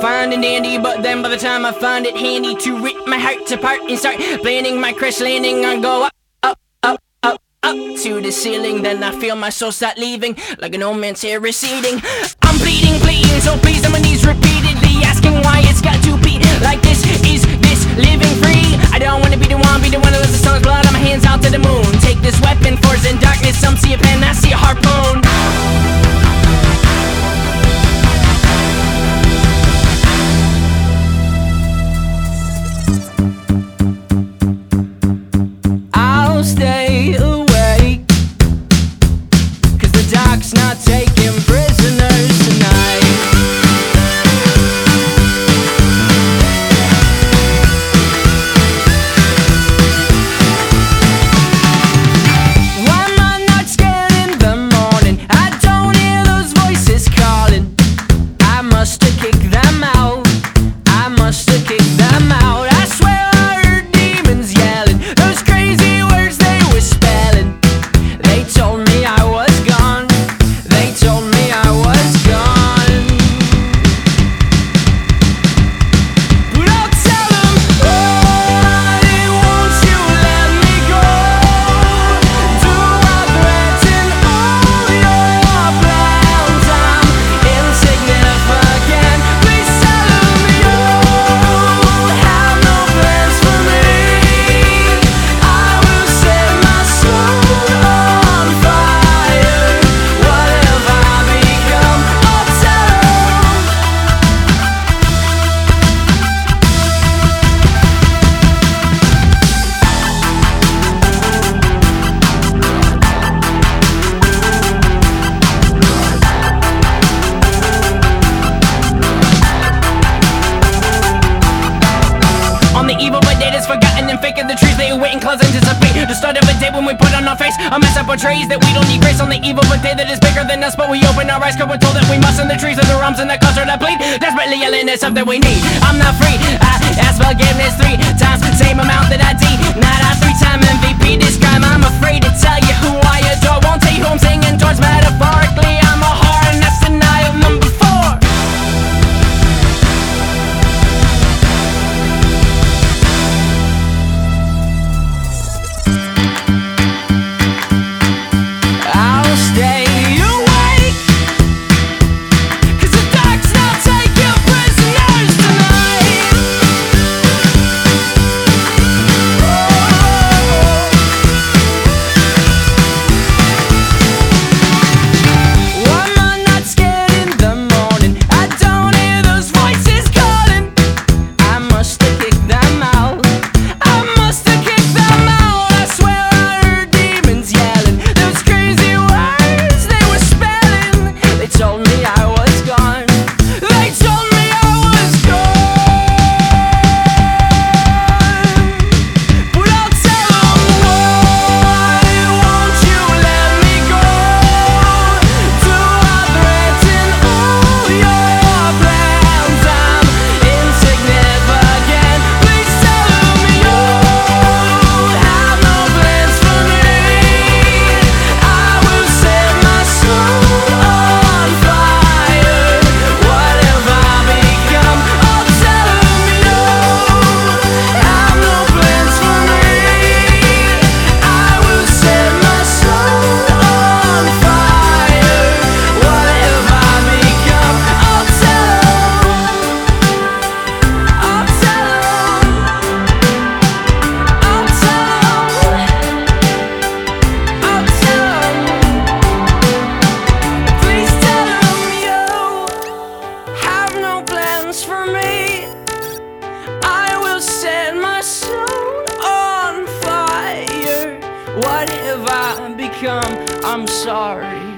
and dandy, but then by the time I find it handy to rip my heart apart and start planning my crash landing, I go up, up, up, up, up to the ceiling. Then I feel my soul start leaving like an old man's hair receding. I'm bleeding, bleeding, so please on my knees repeatedly asking why it's got to be like this. Is this living free? In clouds anticipate The start of a day when we put on our face A mess that portrays that we don't need grace On the eve of a day that is bigger than us. But we open our eyes cause we're told that we must And the trees of the rums and the culture that bleed. Desperately yelling it's something we need. I'm not free, I ask forgiveness three times. Same amount that I Not a three-time MVP This crime I'm afraid to tell you who I adore have I become? I'm sorry.